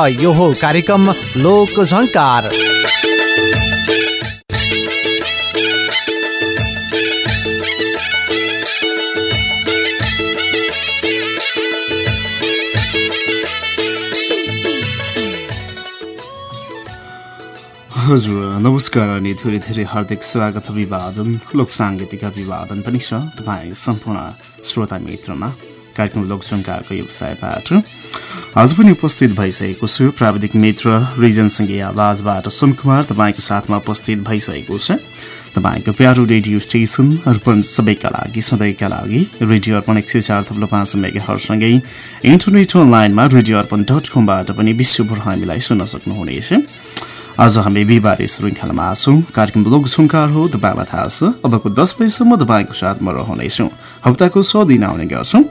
यो हो कार्यक्रम लोक झङ्कार हजुर नमस्कार अनि धेरै धेरै हार्दिक स्वागत अभिवादन लोक साङ्गीतिक अभिवादन पनि छ तपाईँ सम्पूर्ण श्रोता मित्रमा। कार्यक्रम लोकसङ्कारको व्यवसायबाट आज पनि उपस्थित भइसकेको छु प्राविधिक मित्र रिजनसँगै आवाजबाट सुनकुमार तपाईँको साथमा उपस्थित भइसकेको छ। तपाईँको प्यारो रेडियो स्टेसन अर्पण सबैका लागि सधैँका लागि रेडियो अर्पण एक सय चार थप्लो पाँच मेगाहरूसँगै इन्टरनेट अनलाइनमा रेडियो अर्पण डट कमबाट पनि विश्वभर हामीलाई सुन्न सक्नुहुनेछ। आज हामी बिहिबारे श्रृङ्खलामा छौँ कार्यक्रम लोकसङ्कार हो तपाईँलाई थाहा छ। अबको दस बजीसम्म तपाईँको साथमा रहनेछौँ। हप्ताको छ दिन आउने गर्छौँ।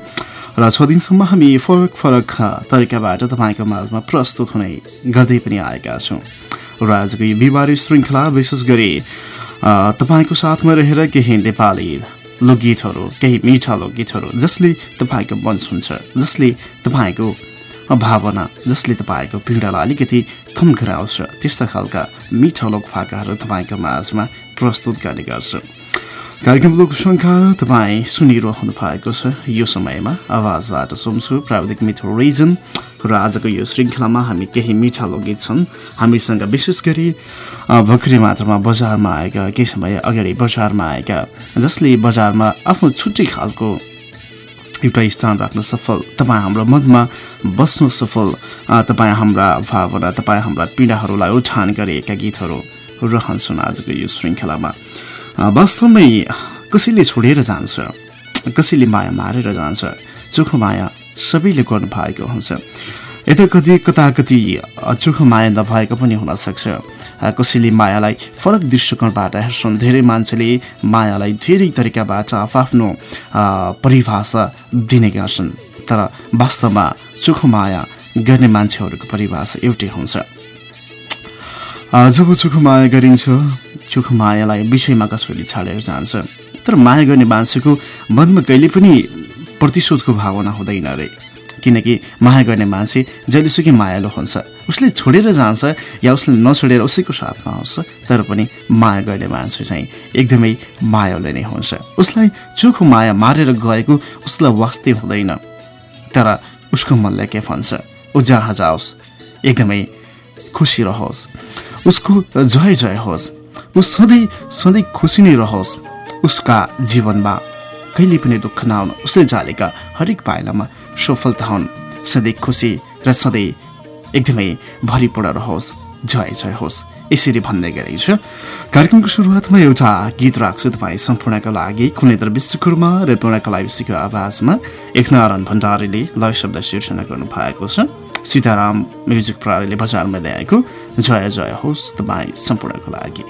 र छ दिनसम्म हामी फरक फरक तरिकाबाट तपाईँको माझमा प्रस्तुत हुने गर्दै पनि आएका छौँ। र आजको यो बिहिबारे श्रृङ्खला विशेष गरी तपाईँको साथमा रहेर केही नेपाली लोकगीतहरू केही मिठा लोकगीतहरू जसले तपाईँको मन सुन्छ जसले तपाईँको भावना जसले तपाईँको पीडालाई अलिकति कम गराउँछ त्यस्ता खालका मिठा लोक फाकाहरू तपाईँको माझमा प्रस्तुत गर्ने गर्छ। कार्यक्रम लोकसङ्कार तपाईँ सुनिरहनु भएको छ। यो समयमा आवाजबाट सुन्छु प्राविधिक मिठो रिजन। र आजको यो श्रृङ्खलामा हामी केही मिठा लोकगीत छन्। हामीसँग विशेष गरी भर्खरै मात्रामा बजारमा आएका केही समय अगाडि बजारमा आएका जसले बजारमा आफ्नो छुट्टै खालको एउटा स्थान राख्न सफल तपाईँ हाम्रो मनमा बस्नु सफल तपाईँ हाम्रा भावना तपाईँ हाम्रा पीडाहरूलाई उठान गरिएका गीतहरू रहन्छन् आजको यो श्रृङ्खलामा। वास्तवमै कसैले छोडेर जान्छ कसैले माया मारेर जान्छ चोखो माया सबैले गर्नु भएको हुन्छ। यता कति कता कति चोखो माया नभएको पनि हुनसक्छ कसैले मायालाई फरक दृष्टिकोणबाट हेर्छन्। धेरै मान्छेले मायालाई धेरै तरिकाबाट आफ्नो परिभाषा दिने गर्छन्। तर वास्तवमा चोखो माया गर्ने मान्छेहरूको परिभाषा एउटै हुन्छ। जब चोखो माया गरिन्छ चोखो मायालाई विषयमा कसैले छाडेर जान्छ। तर माया गर्ने मान्छेको मनमा कहिले पनि प्रतिशोधको भावना हुँदैन रे। किनकि माया गर्ने मान्छे जहिलेसुकै मायालु हुन्छ उसले छोडेर जान्छ या उसले नछोडेर उसैको साथमा आउँछ तर पनि माया गर्ने मान्छे चाहिँ एकदमै मायालु नै हुन्छ। उसलाई चोखो माया मारेर गएको उसलाई वास्तै हुँदैन। तर उसको मनले के भन्छ? ऊ जहाँ जाओस् एकदमै खुसी रहोस्। उसको जय जय होस्। ऊ सधैँ सधैँ खुसी नै रहोस्। उसका जीवनमा कहिले पनि दुःख नआउनु उसले जालेका हरेक पाइलामा सफलता हुन्। सधैँ खुसी र सधैँ एकदमै भरिपूर्ण रहोस्। जय जय होस्। यसरी भन्दै गरेको कार्यक्रमको सुरुवातमा एउटा गीत राख्छु तपाईँ सम्पूर्णका लागि। कुनेन्द्र विश्वकर्मा र पूर्णकला विश्वको आवाजमा एकनारायण भण्डारीले लय शब्द सिर्जना गर्नु भएको छ। सीताराम म्युजिक प्रणालीले बजारमा ल्याएको जय जय होस् तपाईँ सम्पूर्णको लागि।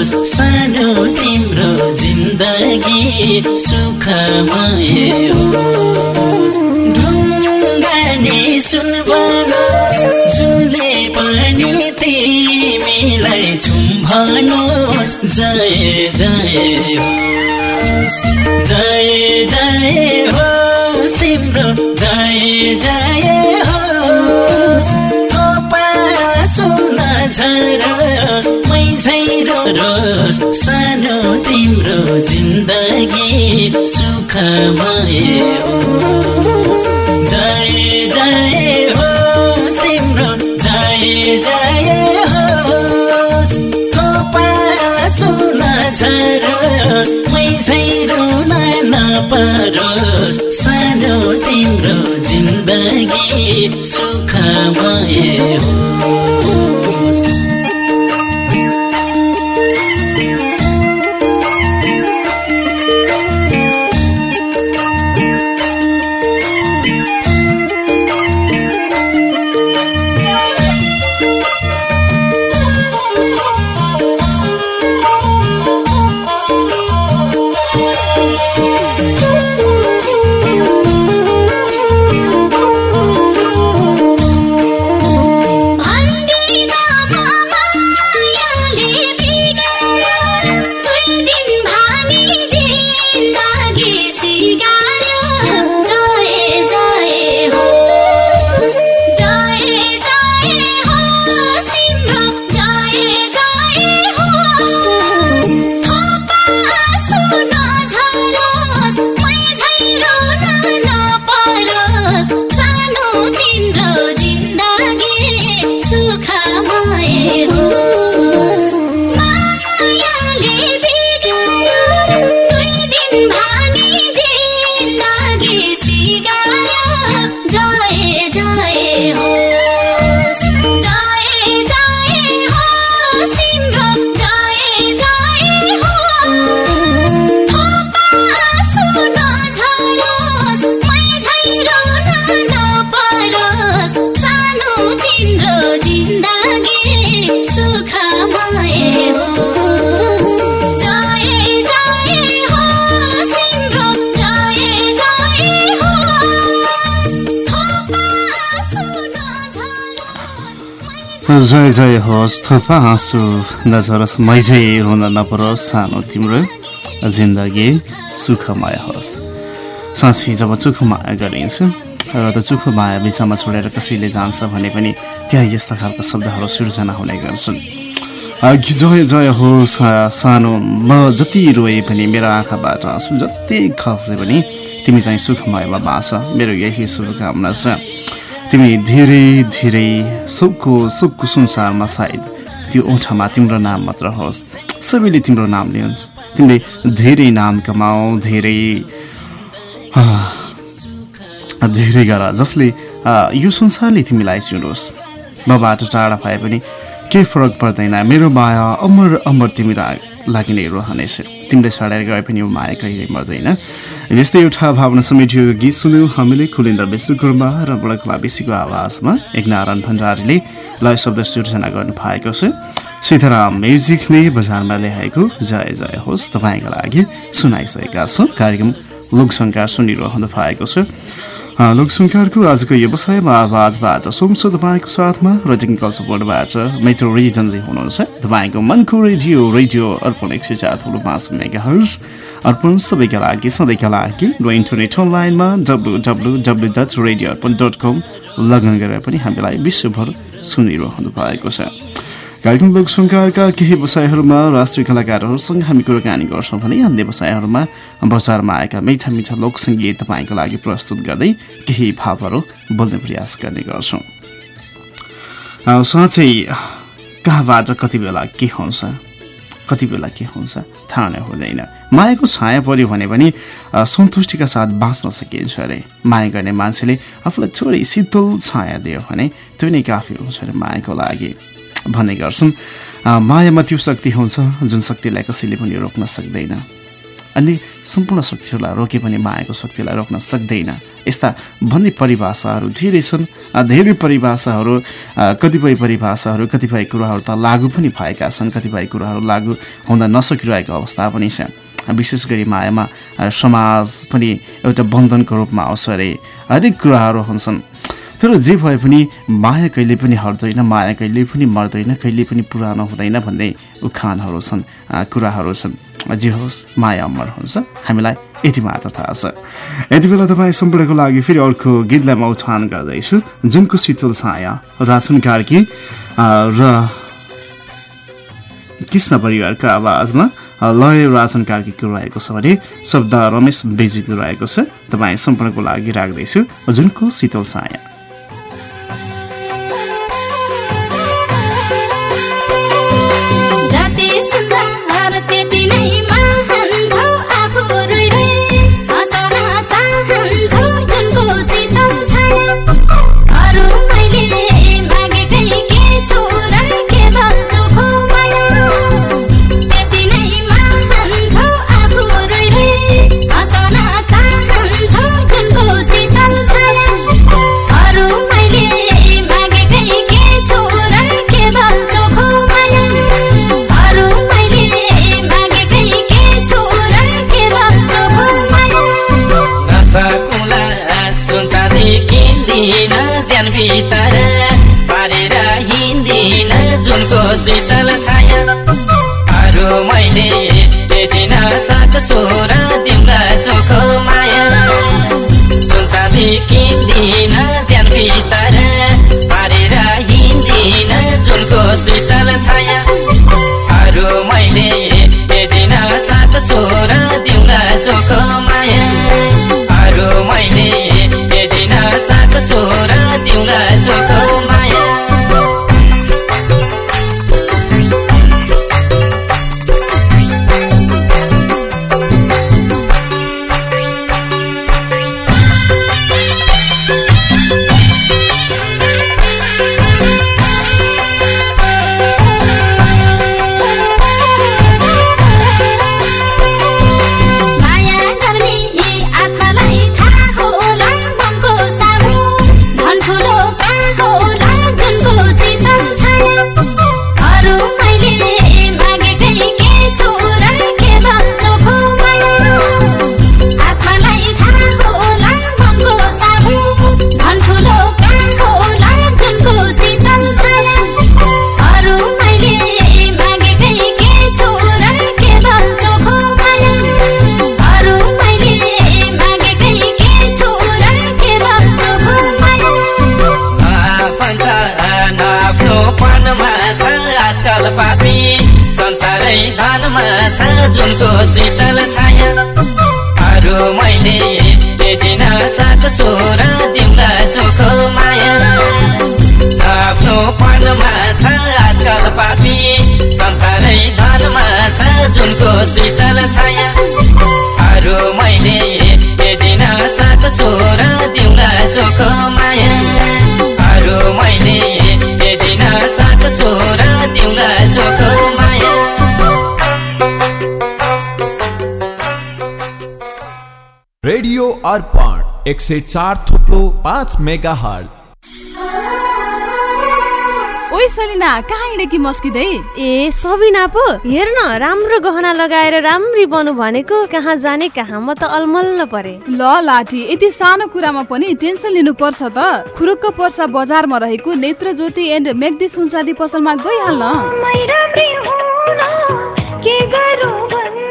नपरोस् सानो तिम्रो जिन्दगी सुखमय होस्। ढुङ्गाने सुन बनोस् जुनले पनि तिमीलाई झुम्भनोस्। जय जय होस्। जय जय होस् सुखमय होस् जय जय होस् तिम्रो जय जय होस् थोपा सुन झरोस् मै झै रुन नपरोस् सानो तिम्रो जिन्दगी सुखमय होस् Thank you. जय जय होस् थोपा हाँसु। नझरोस् मैझै रुन नपरोस् सानो तिम्रो जिन्दगी सुखमय होस्। साँच्चै जब चुखो माया गरिन्छ र त्यो चुखो माया बिचमा छोडेर कसैले जान्छ भने पनि त्यहाँ यस्ता खालका शब्दहरू सिर्जना हुने गर्छन्। जय जय होस् सानो म जति रोए पनि मेरो आँखाबाट आँसु जति खसे पनि तिमी चाहिँ सुखमयमा बाँच मेरो यही शुभकामना छ। तिमी धेरै धेरै सबको सबको संसारमा सायद त्यो ओठामा तिम्रो नाम मात्र होस्। सबैले तिम्रो नाम लियोस्। तिमीले धेरै नाम कमाऊ धेरै धेरै गर जसले यो संसारले तिमीलाई चिनोस् मबाट टाढा भए पनि केही फरक पर्दैन। मेरो माया अमर अमर तिमी लागि नै रहनेछ। तिमीले छाडेर गए पनि यो माया कहिले मर्दैन। यस्तै एउटा भावना समेटिएको गीत सुन्यौँ हामीले खुलिन्दर विश्वकर्मा र बुढाकुला बेसीको आवाजमा एकनारायण भण्डारीले लय शब्द सिर्जना गर्नु भएको छ। सीताराम म्युजिकले बजारमा ल्याएको जय जय होस्। तपाईँका लागि सुनाइसकेका छौँ। कार्यक्रम लोकसङ्कार सुनिरहनु भएको छ। लोकसङ्कारको आजको व्यवसायमा आवाजबाट सोमसो तपाईँको साथमा र टेक्निकल सपोर्टबाट मेट्रो रिजनजी हुनुहुन्छ। तपाईँको मनको रेडियो रेडियो अर्पण एक सय चार थुलो पाँच मेगा हर्स अर्पण सबैका लागि सधैँका लागि र इन्टरनेट अनलाइनमा W W W dot radio Arpan dot com लगन गरेर पनि हामीलाई विश्वभर सुनिरहनु भएको छ। कार्यक्रम लोकसङ्कारका केही व्यवसायहरूमा राष्ट्रिय कलाकारहरूसँग हामी कुराकानी गर्छौँ भने अन्य व्यवसायहरूमा बजारमा आएका मिठा मिठा लोकसङ्गीत तपाईँको लागि प्रस्तुत गर्दै केही भावहरू बोल्ने प्रयास गर्ने गर्छौँ। साँच्चै कहाँबाट कति बेला के हुन्छ? कति बेला के हुन्छ? थाहा नै हुँदैन। मायाको छाया पऱ्यो भने पनि सन्तुष्टिका साथ बाँच्न सकिन्छ अरे। माया गर्ने मान्छेले आफूलाई थोरै शीतल छाया दियो भने त्यो नै काफी हुन्छ अरे मायाको लागि। भन्ने गर्छन्। मायामा त्यो शक्ति हुन्छ जुन शक्तिलाई कसैले पनि रोक्न सक्दैन। अनि सम्पूर्ण शक्तिहरूलाई रोके पनि मायाको शक्तिलाई रोक्न सक्दैन। यस्ता भन्ने परिभाषाहरू धेरै छन्। धेरै परिभाषाहरू कतिपय परिभाषाहरू कतिपय कुराहरू त लागू पनि भएका छन्। कतिपय कुराहरू लागू हुन नसकिरहेको अवस्था पनि छ। विशेष गरी मायामा समाज पनि एउटा बन्धनको रूपमा आउँछ अरे हरेक कुराहरू हुन्छन्। तर जे भए पनि माया कहिले पनि हट्दैन माया कहिले पनि मर्दैन कहिले पनि पुरानो हुँदैन भन्ने उखानहरू छन् कुराहरू छन्। जे होस् माया अमर हुन्छ। हामीलाई यति मात्र थाहा छ। यति बेला तपाईँ सम्पूर्णको लागि फेरि अर्को गीतलाई म उठान गर्दैछु। जुनको शीतल छाया रासन कार्की र कृष्ण परिवारको आवाजमा लय राजन कार्कीको रहेको छ भने शब्द रमेश बेजीको रहेको छ। तपाईँ सम्पूर्णको लागि राख्दैछु। जुनको शीतल साया भित्र पारेर हिँड्दिन जुनको शीतल छाया। अरू मैले दिन सक्छु जुनको शीतल अर्पण एक सय चार थुप्लो पाँच मेगा हट ओइ सलिना कहाँ हिँडेकी मस्किँदै? ए सबिना पो हेर न राम्रो गहना लगाएर राम्री बनु भनेको कहाँ जाने कहाँ म त अलमल्ल परे। ल लाठी यति सानो कुरामा पनि टेन्सन लिनु पर्छ त। खुरुक्क पर्सा बजारमा रहेको नेत्र ज्योति एन्ड मेग्दी सुनचाँदी पसलमा गइहाल्न।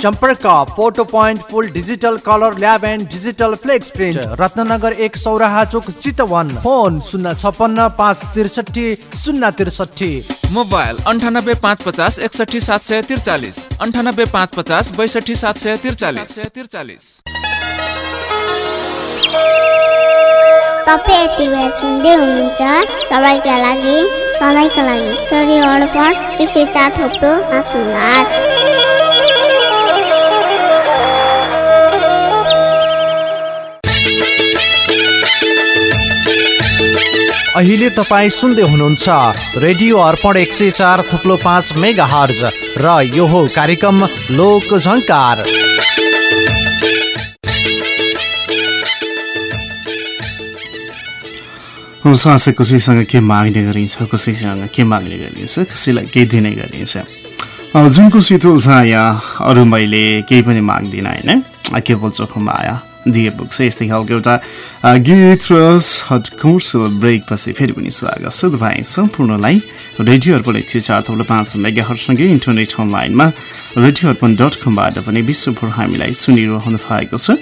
सम्पर्क photo point full digital colour lab and digital flex print Ratnagar एक सौराहा चोक चितवन। फोन शून्य छपन्न पाँच त्रिसठी शून्य त्रिसठी। मोबाइल अन्ठानब्बे पाँच पचास एकसठी सात सय त्रिचालिस। अन्ठानब्बे पाँच पचास बैसठी सात सय त्रिचालिस। त्रिचालिस। तपाईँ यति बेला सुन्दै हुनुहुन्छ सबैका लागि सधैँका लागि। रेडियो अर्पण एक सय चार थोप्रो पाँच अहिले तपाईँ सुन्दै हुनुहुन्छ रेडियो अर्पण एक सय चार थुप्लो पाँच मेगा हर्ज र यो हो कार्यक्रम लोक झङ्कार साँच्चै कसैसँग के माग्ने गरिन्छ कसैसँग के माग्ने गरिन्छ कसैलाई केही दिने गरिन्छ। अ, जुन खुसी तुल्छ यहाँ अरू मैले केही पनि माग्दिनँ होइन? केवल चोखो माया। दिए पुग्छ यस्तै खालको एउटा गीत र हट कमर्सियल ब्रेकपछि फेरि पनि स्वागत छ तपाईँ सम्पूर्णलाई रेडियो अर्पण एक सय चार थप्लो पाँच मेगाहरूसँगै इन्टरनेट अनलाइनमा रेडियो अर्पण डट कमबाट पनि विश्वभर हामीलाई सुनिरहनु भएको छ।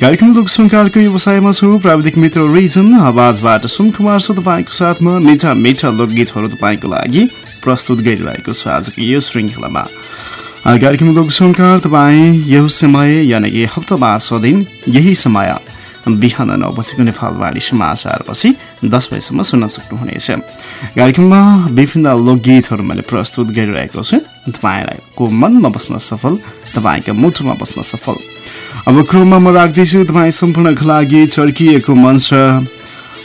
कार्यक्रम लोकसङ्कारको व्यवसायमा छु प्राविधिक मित्र रिजन। आवाजबाट सुनकुमार छु तपाईँको साथमा। मिठा मिठा लोकगीतहरू तपाईँको लागि प्रस्तुत गरिरहेको छु आजको यो श्रृङ्खलामा। कार्यक्रम लोकसङ्कार तपाईँ यो समय यानि कि हप्तामा छ यही समय बिहान नौ बजीको नेपालवाणी समाचारपछि दस बजीसम्म सुन्न सक्नुहुनेछ। कार्यक्रममा विभिन्न लोकगीतहरू मैले प्रस्तुत गरिरहेको छु। तपाईँलाई को मनमा बस्न सफल तपाईँका मुटुमा बस्न सफल। अब क्रममा म राख्दैछु तपाईँ सम्पूर्णको लागि चर्किएको मन छ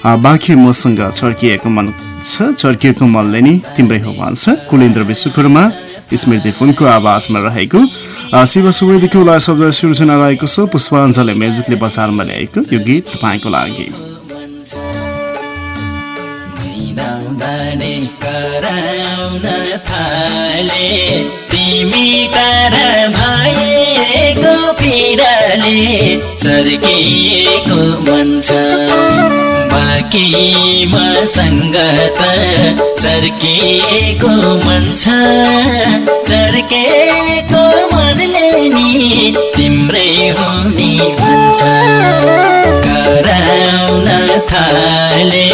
बाँकी मसँग चर्किएको मन छ चर्किएको मनले नि तिम्रै हो भन्छ कुलेन्द्र विश्वकर्मा। स्मृति फुनको आवाजमा रहेको। शिव सुवेदीको उल्लास शब्द सृजना रहेको छ। पुष्पाञ्जली म्युजिकले बजारमा ल्याएको यो गीत तपाईँको लागि। तिमी पीडाले मन छ बाँकी मसँग त चर्किएको मन छ चर्केको मनले नि तिम्रै हुने भन्छ कराउन थाले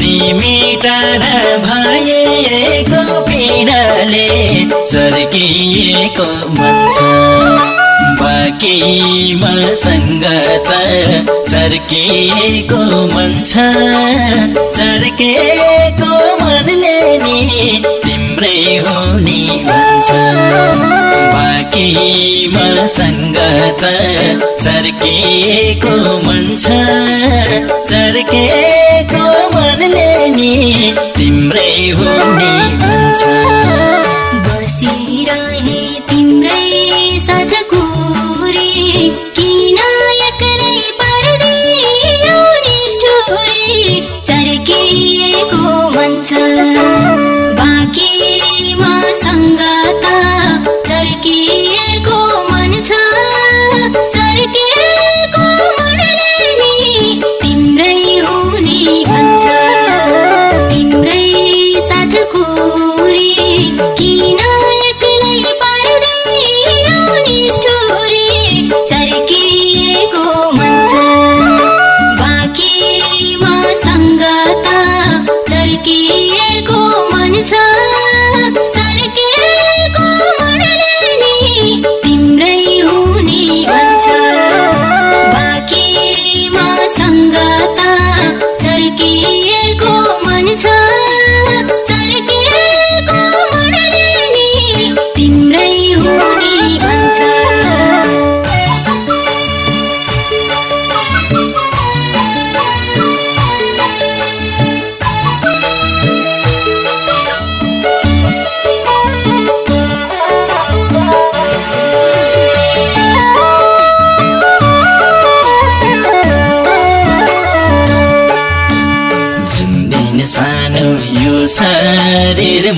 तिमी टाढा भएको पीडाले चर्किएको मन छ। बाँकी मसँग त चर्किएको मन छ चर्केको मनले नि तिम्रै हुने भन्छ बाँकी मसँग त चर्किएको मन छ चर्केको मनले नि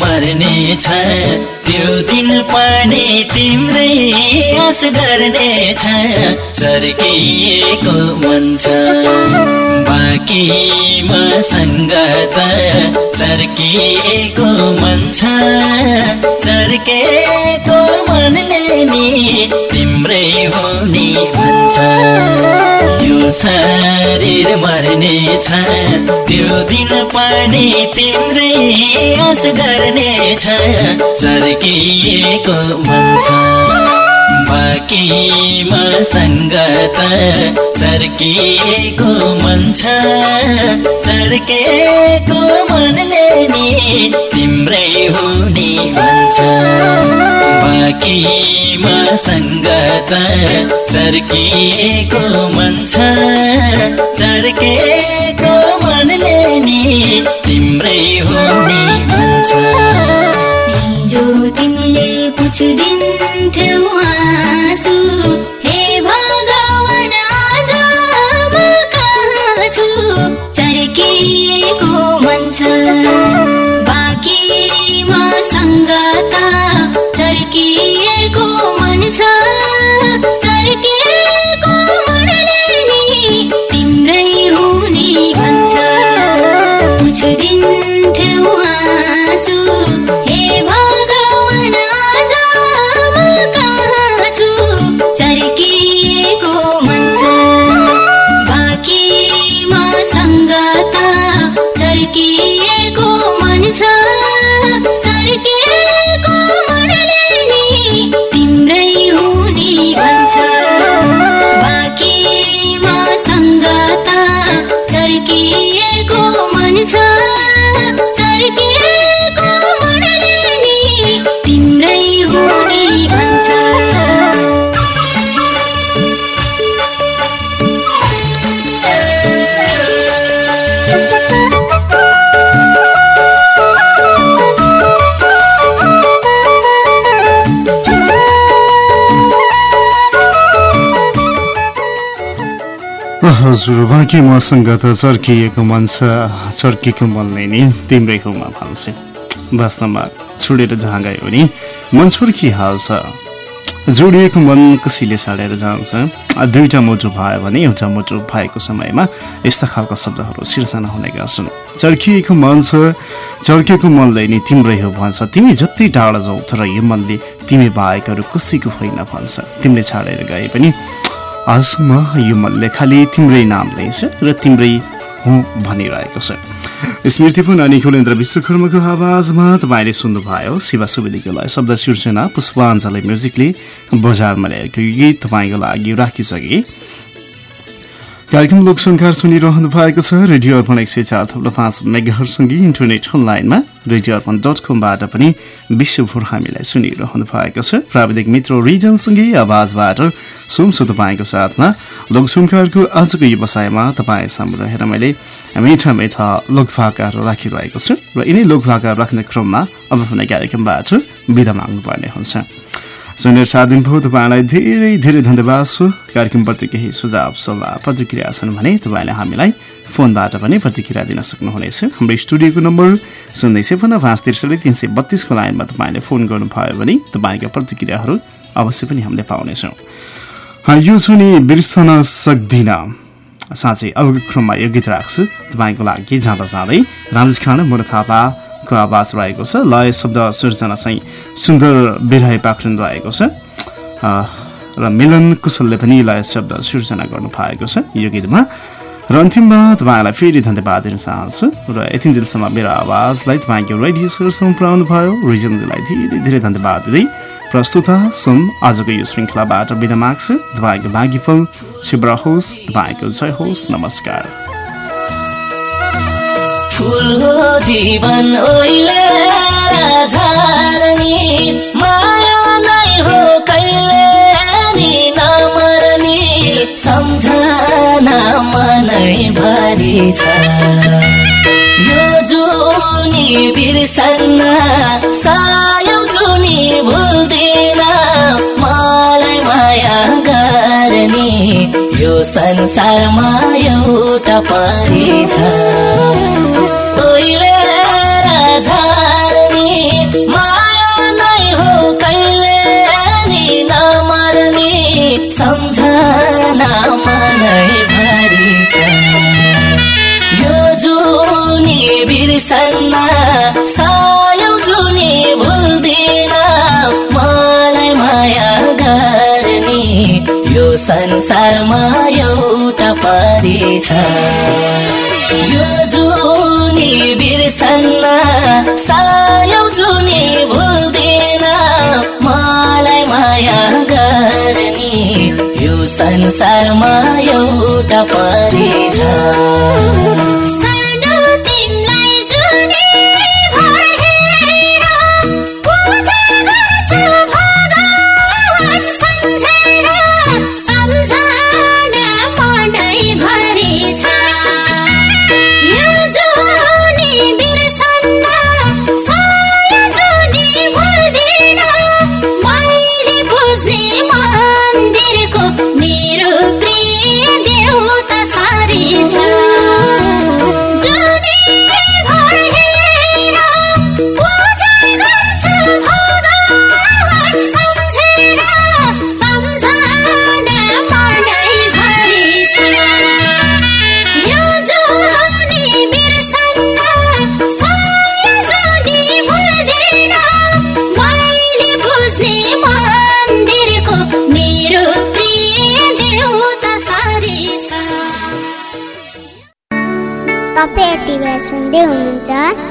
मर्ने छ। त्यो दिन पनि तिम्रै आस छ। चर्किएको मन छ। बाँकी मसँग त चर्किएको मन छ। शरीर मर्ने छ। त्यो दिन पनि तिम्रै आस गर्ने छ। चर्किएको मन छ। बाँकी मसँग त चर्किएको मन छ। चर्केको मनले नि तिम्रै हुने भन्छ। बाँकी मसँग त चर्किएको मन छ चर्केको मनले नि तिम्रै हुने भन्छ हिजो तिमीले पुछिदिन्थ्यौ हजुर बाँकी मसँग त चर्किएको मन छ चर्किएको मनले नि तिम्रै हुमा भन्छ वास्तवमा छोडेर जहाँ गयो भने मन छुर्किहाल्छ जोडिएको मन कसैले छाडेर जान्छ दुईवटा मुटु भयो भने एउटा मुटु भएको समयमा यस्ता खालका शब्दहरू सिर्जना हुने गर्छन् चर्किएको मन छ चर्किएको मनले नि तिम्रै हो भन्छ तिमी जति टाढा जाऊ तर यो मनले तिमी बाहेकहरू कसैको होइन भन्छ तिमीले छाडेर गए पनि आजसम्म यो मनले खालि तिम्रै नाम लिन्छ र तिम्रै हुँ भनिरहेको छ। स्मृतिपूर्ण अनि खुलेन्द्र विश्वकर्माको आवाजमा तपाईँले सुन्नुभयो शिवा सुवेदीको लागि शब्द सिर्जना पुष्पाञ्जली म्युजिकले बजारमा ल्याएको गीत तपाईँको लागि राखिसके। कार्यक्रम लोकसङ्कार सुनिरहनु भएको छ रेडियो अर्पण एक सय चार थप्लो पाँच मेगाहरूसँगै इन्टरनेट अनलाइनमा रेडियो अर्पण डट कमबाट पनि विश्वभर हामीलाई सुनिरहनु भएको छ। प्राविधिक मित्र रिजनसँगै आवाजबाट सुन्छु तपाईँको साथमा लोकसङ्कारको आजको व्यवसायमा तपाईँ सामु रहेर मैले मिठा मिठा लोकभाकाहरू राखिरहेको छु र यिनै लोकभाकाहरू राख्ने क्रममा अब हुने कार्यक्रमबाट बिदा माग्नुपर्ने हुन्छ। सुनेर साथ दिनुभयो तपाईँलाई धेरै धेरै धन्यवाद छु। कार्यक्रमप्रति केही सुझाव सल्लाह प्रतिक्रिया छन् भने तपाईँले हामीलाई फोनबाट पनि प्रतिक्रिया दिन सक्नुहुनेछ। हाम्रो स्टुडियोको नम्बर शून्य सपन्न पाँच त्रिसठी तिन सय बत्तिसको लाइनमा तपाईँले फोन गर्नुभयो भने तपाईँका प्रतिक्रियाहरू अवश्य पनि हामीले पाउनेछौँ। यो छु नि बिर्सन सक्दिनँ। साँच्चै अबको क्रममा यो गीत राख्छु। तपाईँको लागि जाँदा जाँदै राजेश खान मुर थापा को आवाज रहेको छ। लय शब्द सृजना चाहिँ सुन्दर बिरहे पाखरिन रहेको छ। र मिलन कुशलले पनि लय शब्द सृजना गर्नु भएको छ यो गीतमा। र अन्तिममा तपाईँलाई फेरि धन्यवाद दिन चाहन्छु। र यतिन्जेलसम्म मेरो आवाजलाई तपाईँको रेडियो सरसम्म पुऱ्याउनु भयो। रिजनलाई धेरै धेरै धन्यवाद दिँदै प्रस्तुता सुन आजको यो श्रृङ्खलाबाट बिदा माग्छु। तपाईँको भाग्यफल शुभ होस् तपाईँको जय होस्। नमस्कार। फुल हो जीवन ओइले माया नै हो कहिले नि नमर्ने। सम्झना मनै भरि छ। यो जुनी बिर्सन्न सायौ जुनी भुल्दिन। मलाई माया गर्ने यो संसारमा एउटा परी छ संसारमा एउटा परी छ। यो जुनी बिर्सन्न सायौ जुनी भुल्दैन मलाई माया गर्ने यो संसारमा एउटा परी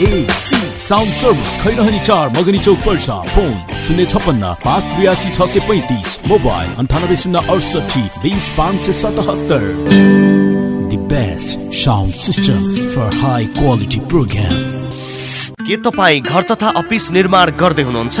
वाइएसी साउन्ड सर्भिस चार मगनी पर्सा फोन शून्य पाँच त्रियासी छ सय पैँतिस मोबाइल अन्ठानब्बे शून्य पाँच सय सतहत्तर best sound system for high quality program. के तपाईँ घर तथा अफिस निर्माण गर्दै हुनुहुन्छ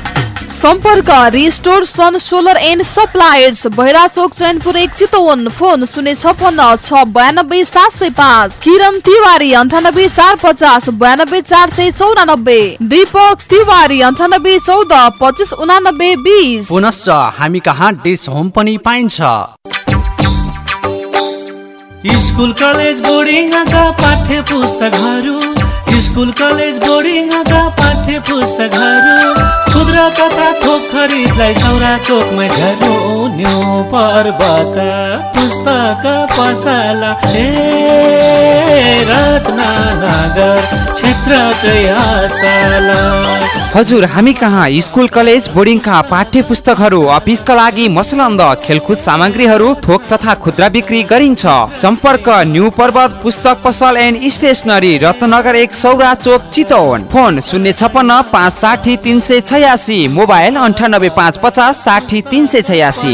सम्पर्क restore sun solar and suppliers भैरा चोक चैनपुर एक चितवन फोन शून्य छपन्न छ बयानब्बे सात सय पाँच किरण तिवारी अन्ठानब्बे चार पचास बयानब्बे चार सय चौरानब्बे दीपक तिवारी अन्ठानब्बे चौध पच्चिस उनानब्बे बिस। पुनश्च हामी कहाँ डिस होम पनि पाइन्छ। स्कुल कलेज बोर्डिङका पाठ्य पुस्तकहरू स्कुल कलेज बोर्डिङका पाठ्य पुस्तकहरू खुद्रा तथा थोक सौरा झर्नु पर्वत। पुस्तक पसला हजुर हामी कहाँ? स्कुल कलेज बोर्डिङका पाठ्य पुस्तकहरू अफिसका लागि मसलन्द खेलकुद सामग्रीहरू थोक तथा खुद्रा बिक्री गरिन्छ। सम्पर्क न्यू पर्वत पुस्तक पसल एन्ड स्टेसनरी रत्नगर एक सौरा चोक चितवन। फोन शून्य छपन्न पाँच साठी तिन सय छयासी मोबाइल अन्ठानब्बे पाँच पचास साठी तिन सय छयासी।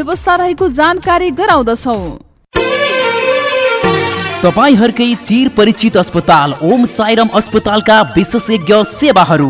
व्यवस्था रहेको जानकारी गराउँदछौ। तपाईँहरूकै चिर परिचित अस्पताल ओम साइरम अस्पतालका विशेषज्ञ सेवाहरू।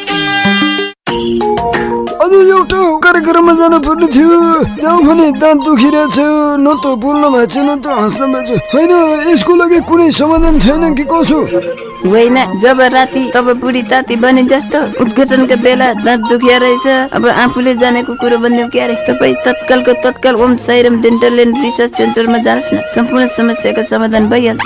कार्यक्रममा जानु पर्ने थियो। जाउँ भने दाँत दुखिरहेछ। न त बोल्न भएको छ न त हाँस्न भएको छ होइन यसको लागि कुनै समाधान छैन कि कसो? होइन जब राति तब बुढी ताती बने जस्तो उद्घाटनका बेला दाँत दुखिया रहेछ। अब आफूले जानेको कुरो बनिदिउँ क्यारे तपाईँ तत्कालको तत्काल Om Sairam dental and research सेन्टरमा जानुहोस् न। सम्पूर्ण समस्याको समाधान भइहाल्छ।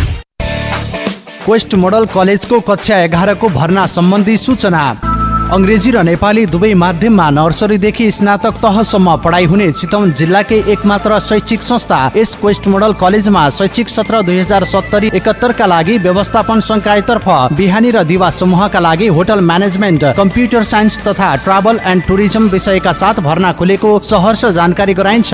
क्वेस्ट मोडल कलेजको कक्षा एघारको भर्ना सम्बन्धी सूचना। अङ्ग्रेजी र नेपाली दुवै माध्यममा नर्सरीदेखि स्नातक तहसम्म पढाइ हुने चितवन जिल्लाकै एकमात्र शैक्षिक संस्था यस क्वेस्ट मोडल कलेजमा शैक्षिक सत्र दुई हजार सत्तरी एकहत्तरका लागि व्यवस्थापन संकायतर्फ बिहानी र दिवा समूहका लागि होटल म्यानेजमेन्ट कम्प्युटर साइन्स तथा ट्राभल एन्ड टुरिज्म विषयका साथ भर्ना खुलेको सहर्ष जानकारी गराइन्छ।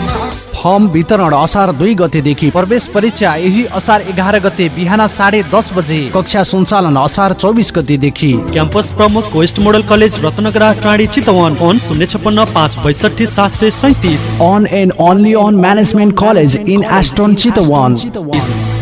फर्म वितरण असार दुई गतेदेखि प्रवेश परीक्षा यही असार एघार गते बिहान साढे दस बजे कक्षा सञ्चालन असार चौबिस गतेदेखि। क्याम्पस प्रमुख वेस्ट मोडल कलेज रत्नगरा टाढी चितवन फोन शून्य छप्पन्न पाँच बैसठी सात सय सैतिस। One and only one management college in Aston Chitwan यो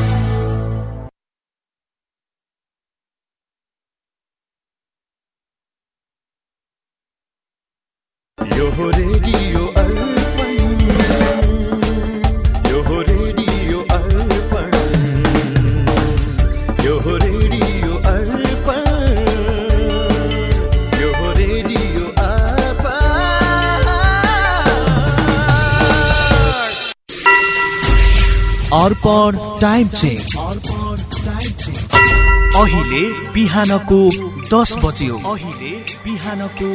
बिहानको दस बज्यो अहिले बिहानको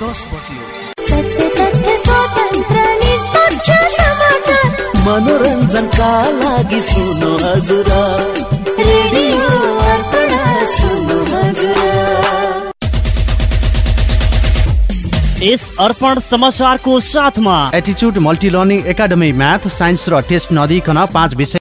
दस बज्यो मनोरञ्जनका लागि सुन्नु हजुर। रेडियो अर्पण सुन्नु हजुर। यस अर्पण समाचारको साथमा एटिच्युड multi learning academy math science र टेस्ट नदिकन पाँच विषय